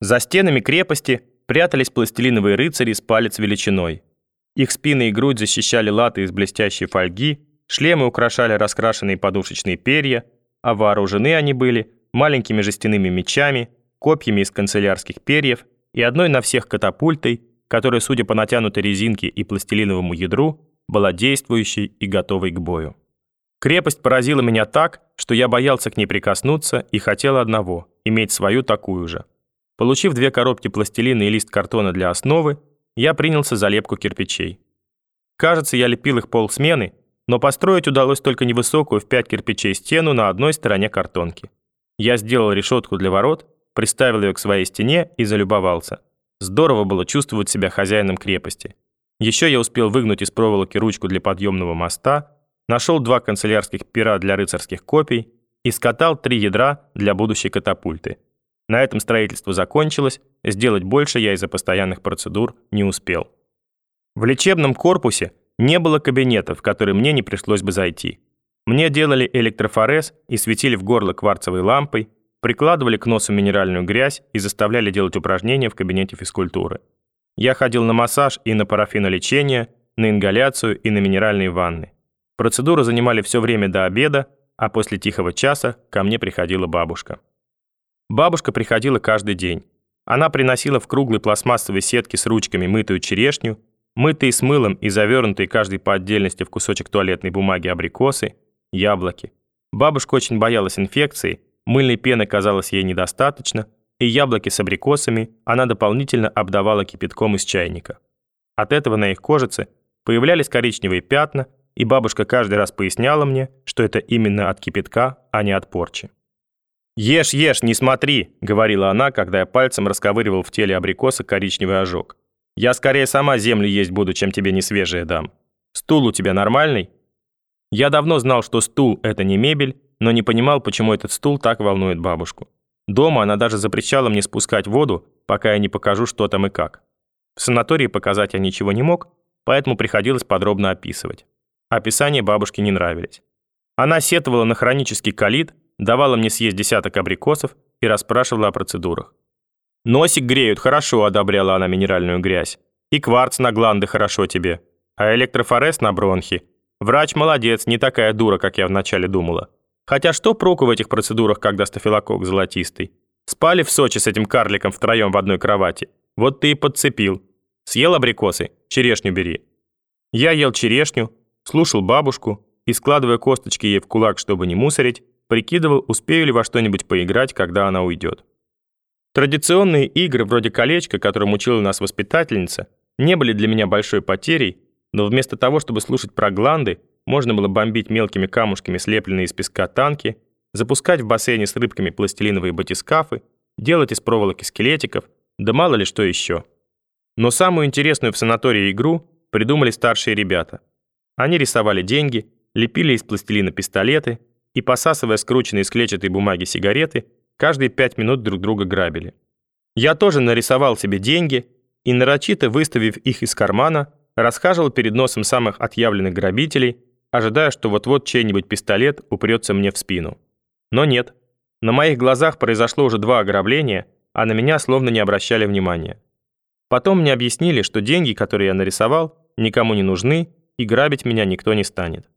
За стенами крепости прятались пластилиновые рыцари с палец величиной. Их спины и грудь защищали латы из блестящей фольги, шлемы украшали раскрашенные подушечные перья, а вооружены они были маленькими жестяными мечами, копьями из канцелярских перьев и одной на всех катапультой, которая, судя по натянутой резинке и пластилиновому ядру, была действующей и готовой к бою. Крепость поразила меня так, что я боялся к ней прикоснуться и хотел одного – иметь свою такую же. Получив две коробки пластилина и лист картона для основы, я принялся за лепку кирпичей. Кажется, я лепил их полсмены, но построить удалось только невысокую в пять кирпичей стену на одной стороне картонки. Я сделал решетку для ворот, приставил ее к своей стене и залюбовался. Здорово было чувствовать себя хозяином крепости. Еще я успел выгнуть из проволоки ручку для подъемного моста, нашел два канцелярских пера для рыцарских копий и скатал три ядра для будущей катапульты. На этом строительство закончилось, сделать больше я из-за постоянных процедур не успел. В лечебном корпусе не было кабинета, в который мне не пришлось бы зайти. Мне делали электрофорез и светили в горло кварцевой лампой, прикладывали к носу минеральную грязь и заставляли делать упражнения в кабинете физкультуры. Я ходил на массаж и на парафинолечение, на ингаляцию и на минеральные ванны. Процедуры занимали все время до обеда, а после тихого часа ко мне приходила бабушка. Бабушка приходила каждый день. Она приносила в круглой пластмассовой сетке с ручками мытую черешню, мытые с мылом и завернутые каждый по отдельности в кусочек туалетной бумаги абрикосы, яблоки. Бабушка очень боялась инфекции, мыльной пены казалось ей недостаточно, и яблоки с абрикосами она дополнительно обдавала кипятком из чайника. От этого на их кожице появлялись коричневые пятна, и бабушка каждый раз поясняла мне, что это именно от кипятка, а не от порчи. «Ешь, ешь, не смотри», — говорила она, когда я пальцем расковыривал в теле абрикоса коричневый ожог. «Я скорее сама землю есть буду, чем тебе несвежее дам. Стул у тебя нормальный?» Я давно знал, что стул — это не мебель, но не понимал, почему этот стул так волнует бабушку. Дома она даже запрещала мне спускать воду, пока я не покажу, что там и как. В санатории показать я ничего не мог, поэтому приходилось подробно описывать. Описания бабушке не нравились. Она сетовала на хронический колит, давала мне съесть десяток абрикосов и расспрашивала о процедурах. «Носик греют, хорошо», — одобряла она минеральную грязь. «И кварц на гланды хорошо тебе. А электрофорез на бронхи. Врач молодец, не такая дура, как я вначале думала. Хотя что проку в этих процедурах, когда стафилококк золотистый? Спали в Сочи с этим карликом втроем в одной кровати. Вот ты и подцепил. Съел абрикосы? Черешню бери». Я ел черешню, слушал бабушку и, складывая косточки ей в кулак, чтобы не мусорить, Прикидывал, успею ли во что-нибудь поиграть, когда она уйдет. Традиционные игры вроде колечка, которым учила нас воспитательница, не были для меня большой потерей, но вместо того, чтобы слушать про гланды, можно было бомбить мелкими камушками слепленные из песка танки, запускать в бассейне с рыбками пластилиновые батискафы, делать из проволоки скелетиков, да мало ли что еще. Но самую интересную в санатории игру придумали старшие ребята. Они рисовали деньги, лепили из пластилина пистолеты, и, посасывая скрученные из клетчатой бумаги сигареты, каждые пять минут друг друга грабили. Я тоже нарисовал себе деньги и, нарочито выставив их из кармана, расхаживал перед носом самых отъявленных грабителей, ожидая, что вот-вот чей-нибудь пистолет упрется мне в спину. Но нет. На моих глазах произошло уже два ограбления, а на меня словно не обращали внимания. Потом мне объяснили, что деньги, которые я нарисовал, никому не нужны, и грабить меня никто не станет.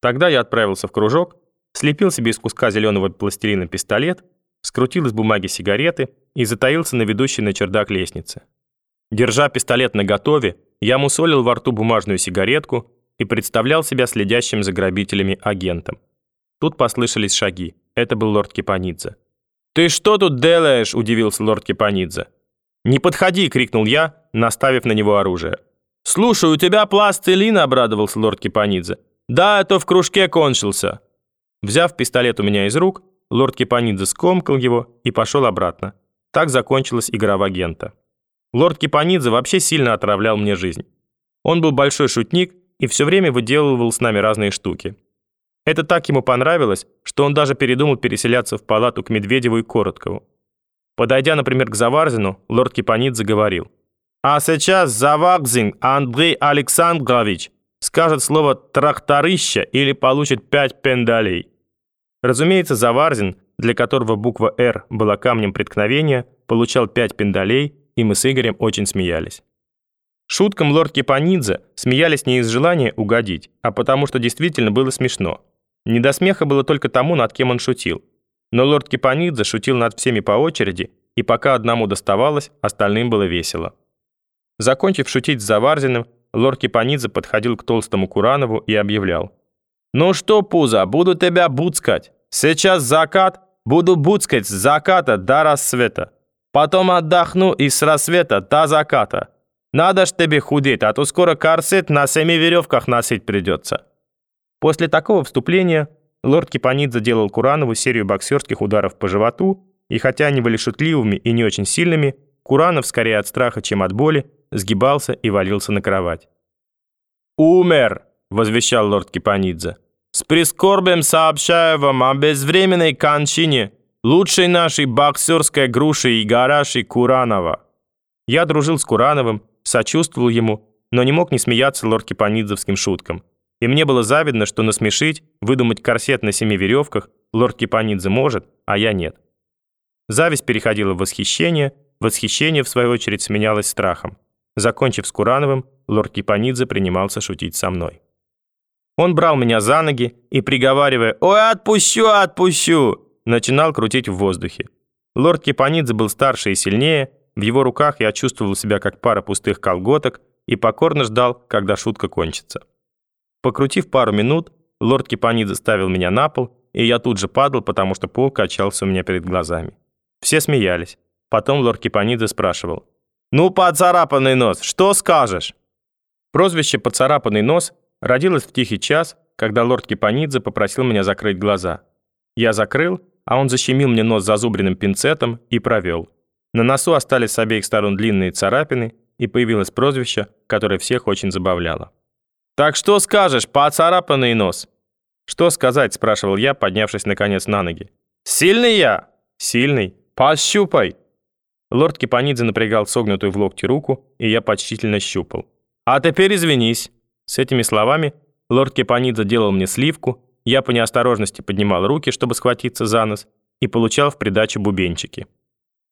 Тогда я отправился в кружок, слепил себе из куска зеленого пластилина пистолет, скрутил из бумаги сигареты и затаился на ведущей на чердак лестнице. Держа пистолет наготове, я мусолил во рту бумажную сигаретку и представлял себя следящим за грабителями агентом. Тут послышались шаги. Это был лорд Кипанидзе. «Ты что тут делаешь?» – удивился лорд Кипанидзе. «Не подходи!» – крикнул я, наставив на него оружие. «Слушай, у тебя пластилин!» – обрадовался лорд Кипанидзе. «Да, это в кружке кончился!» Взяв пистолет у меня из рук, лорд Кипанидзе скомкал его и пошел обратно. Так закончилась игра в агента. Лорд Кипанидзе вообще сильно отравлял мне жизнь. Он был большой шутник и все время выделывал с нами разные штуки. Это так ему понравилось, что он даже передумал переселяться в палату к Медведеву и Короткову. Подойдя, например, к Заварзину, лорд Кипанидзе говорил, «А сейчас Заварзин Андрей Александрович скажет слово «тракторища» или получит пять пендалей. Разумеется, Заварзин, для которого буква «Р» была камнем преткновения, получал 5 пиндалей, и мы с Игорем очень смеялись. Шуткам лорд Кипанидзе смеялись не из желания угодить, а потому что действительно было смешно. Не до смеха было только тому, над кем он шутил. Но лорд Кипанидзе шутил над всеми по очереди, и пока одному доставалось, остальным было весело. Закончив шутить с Заварзиным, лорд Кипанидзе подходил к толстому Куранову и объявлял. «Ну что, Пуза, буду тебя буцкать. Сейчас закат, буду буцкать с заката до рассвета. Потом отдохну и с рассвета до заката. Надо ж тебе худеть, а то скоро корсет на семи веревках носить придется». После такого вступления лорд Кипанидзе заделал Куранову серию боксерских ударов по животу, и хотя они были шутливыми и не очень сильными, Куранов, скорее от страха, чем от боли, сгибался и валился на кровать. «Умер!» — возвещал лорд Кипанидзе. «С прискорбием сообщаю вам о безвременной кончине лучшей нашей боксерской груши и гараши Куранова». Я дружил с Курановым, сочувствовал ему, но не мог не смеяться лорд Кипанидзовским шуткам. И мне было завидно, что насмешить, выдумать корсет на семи веревках лорд Кипанидзе может, а я нет. Зависть переходила в восхищение, восхищение, в свою очередь, сменялось страхом. Закончив с Курановым, лорд Кипанидзе принимался шутить со мной. Он брал меня за ноги и, приговаривая «Ой, отпущу, отпущу!», начинал крутить в воздухе. Лорд Кипанидзе был старше и сильнее, в его руках я чувствовал себя как пара пустых колготок и покорно ждал, когда шутка кончится. Покрутив пару минут, лорд Кипанидзе ставил меня на пол, и я тут же падал, потому что пол качался у меня перед глазами. Все смеялись. Потом лорд Кипанидзе спрашивал. «Ну, поцарапанный нос, что скажешь?» Прозвище «поцарапанный нос» родилось в тихий час, когда лорд Кипанидзе попросил меня закрыть глаза. Я закрыл, а он защемил мне нос зазубренным пинцетом и провел. На носу остались с обеих сторон длинные царапины, и появилось прозвище, которое всех очень забавляло. «Так что скажешь, поцарапанный нос?» «Что сказать?» – спрашивал я, поднявшись наконец на ноги. «Сильный я?» «Сильный. Пощупай!» Лорд Кипанидзе напрягал согнутую в локте руку, и я почтительно щупал. «А теперь извинись!» С этими словами лорд Кипанидзе делал мне сливку, я по неосторожности поднимал руки, чтобы схватиться за нос, и получал в придачу бубенчики.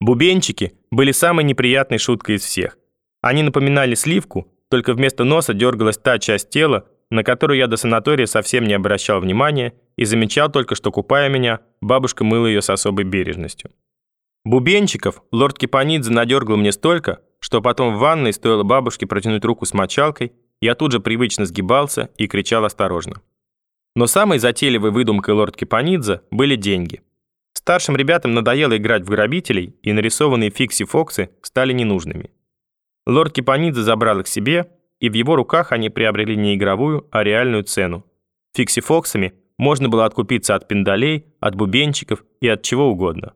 Бубенчики были самой неприятной шуткой из всех. Они напоминали сливку, только вместо носа дергалась та часть тела, на которую я до санатория совсем не обращал внимания и замечал только, что, купая меня, бабушка мыла ее с особой бережностью. Бубенчиков лорд Кипанидзе надергал мне столько, что потом в ванной стоило бабушке протянуть руку с мочалкой, я тут же привычно сгибался и кричал осторожно. Но самой затейливой выдумкой лорд Кипанидзе были деньги. Старшим ребятам надоело играть в грабителей, и нарисованные фикси-фоксы стали ненужными. Лорд Кипанидзе забрал их себе, и в его руках они приобрели не игровую, а реальную цену. Фикси-фоксами можно было откупиться от пиндалей, от бубенчиков и от чего угодно.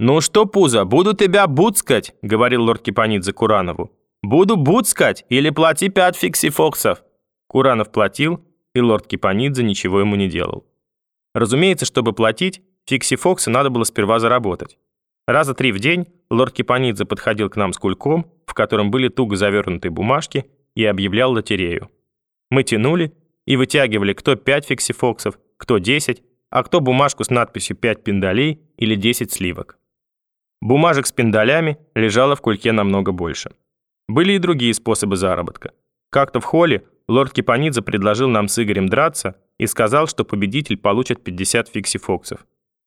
«Ну что, Пузо, буду тебя буцкать», — говорил лорд Кипанидзе Куранову. «Буду буцкать или плати пять фикси-фоксов». Куранов платил, и лорд Кипанидзе ничего ему не делал. Разумеется, чтобы платить, фикси-фоксы надо было сперва заработать. Раза три в день лорд Кипанидзе подходил к нам с кульком, в котором были туго завернутые бумажки, и объявлял лотерею. Мы тянули и вытягивали кто 5 фиксифоксов, кто 10, а кто бумажку с надписью 5 пиндалей или 10 сливок. Бумажек с пиндалями лежало в кульке намного больше. Были и другие способы заработка. Как-то в холле лорд Кипанидзе предложил нам с Игорем драться и сказал, что победитель получит 50 фиксифоксов.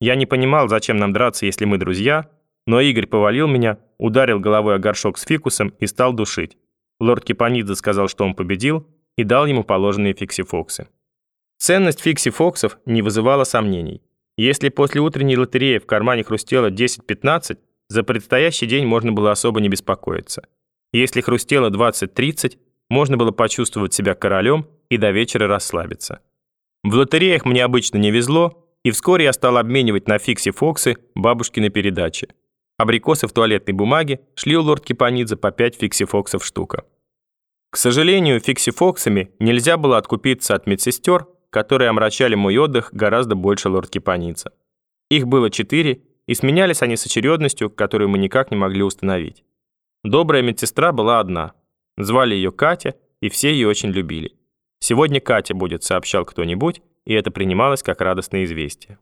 Я не понимал, зачем нам драться, если мы друзья, но Игорь повалил меня, ударил головой о горшок с фикусом и стал душить. Лорд Кипанидзе сказал, что он победил, и дал ему положенные фикси-фоксы. Ценность фикси-фоксов не вызывала сомнений. Если после утренней лотереи в кармане хрустело 10-15, за предстоящий день можно было особо не беспокоиться. Если хрустело 20-30, можно было почувствовать себя королем и до вечера расслабиться. В лотереях мне обычно не везло, и вскоре я стал обменивать на фикси-фоксы бабушкины передачи. Абрикосы в туалетной бумаге шли у лорд Кипанидзе по 5 фикси-фоксов штука. К сожалению, фикси-фоксами нельзя было откупиться от медсестер, которые омрачали мой отдых гораздо больше лорд Кипанидзе. Их было четыре, и сменялись они с очередностью, которую мы никак не могли установить. Добрая медсестра была одна. Звали ее Катя, и все ее очень любили. «Сегодня Катя будет», — сообщал кто-нибудь, и это принималось как радостное известие.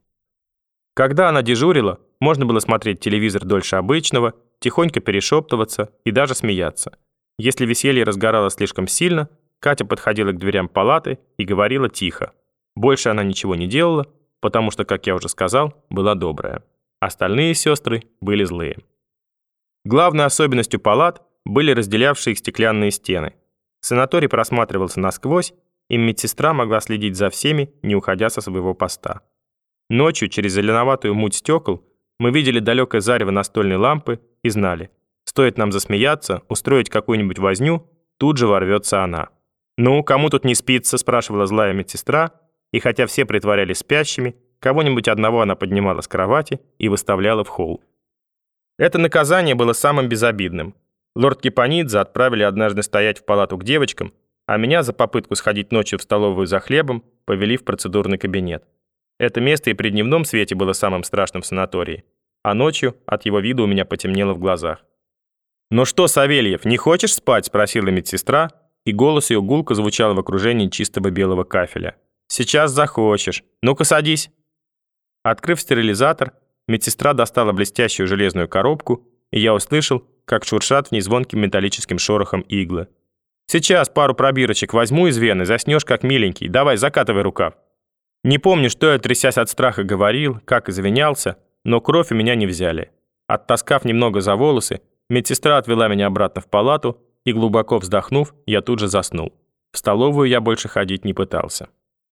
Когда она дежурила, можно было смотреть телевизор дольше обычного, тихонько перешептываться и даже смеяться. Если веселье разгоралось слишком сильно, Катя подходила к дверям палаты и говорила тихо. Больше она ничего не делала, потому что, как я уже сказал, была добрая. Остальные сестры были злые. Главной особенностью палат были разделявшие их стеклянные стены. Санаторий просматривался насквозь, и медсестра могла следить за всеми, не уходя со своего поста. Ночью через зеленоватую муть стекол мы видели далекое зарево настольной лампы и знали, стоит нам засмеяться, устроить какую-нибудь возню, тут же ворвется она. «Ну, кому тут не спится?» – спрашивала злая медсестра, и хотя все притворялись спящими, кого-нибудь одного она поднимала с кровати и выставляла в холл. Это наказание было самым безобидным. Лорд Кипанидзе отправили однажды стоять в палату к девочкам, а меня за попытку сходить ночью в столовую за хлебом повели в процедурный кабинет. Это место и при дневном свете было самым страшным в санатории, а ночью от его вида у меня потемнело в глазах. «Ну что, Савельев, не хочешь спать?» – спросила медсестра, и голос ее гулко звучал в окружении чистого белого кафеля. «Сейчас захочешь. Ну-ка садись». Открыв стерилизатор, медсестра достала блестящую железную коробку, и я услышал, как шуршат в ней звонким металлическим шорохом иглы. «Сейчас пару пробирочек возьму из вены, заснешь как миленький. Давай, закатывай рукав». Не помню, что я, трясясь от страха, говорил, как извинялся, но кровь у меня не взяли. Оттаскав немного за волосы, медсестра отвела меня обратно в палату, и, глубоко вздохнув, я тут же заснул. В столовую я больше ходить не пытался.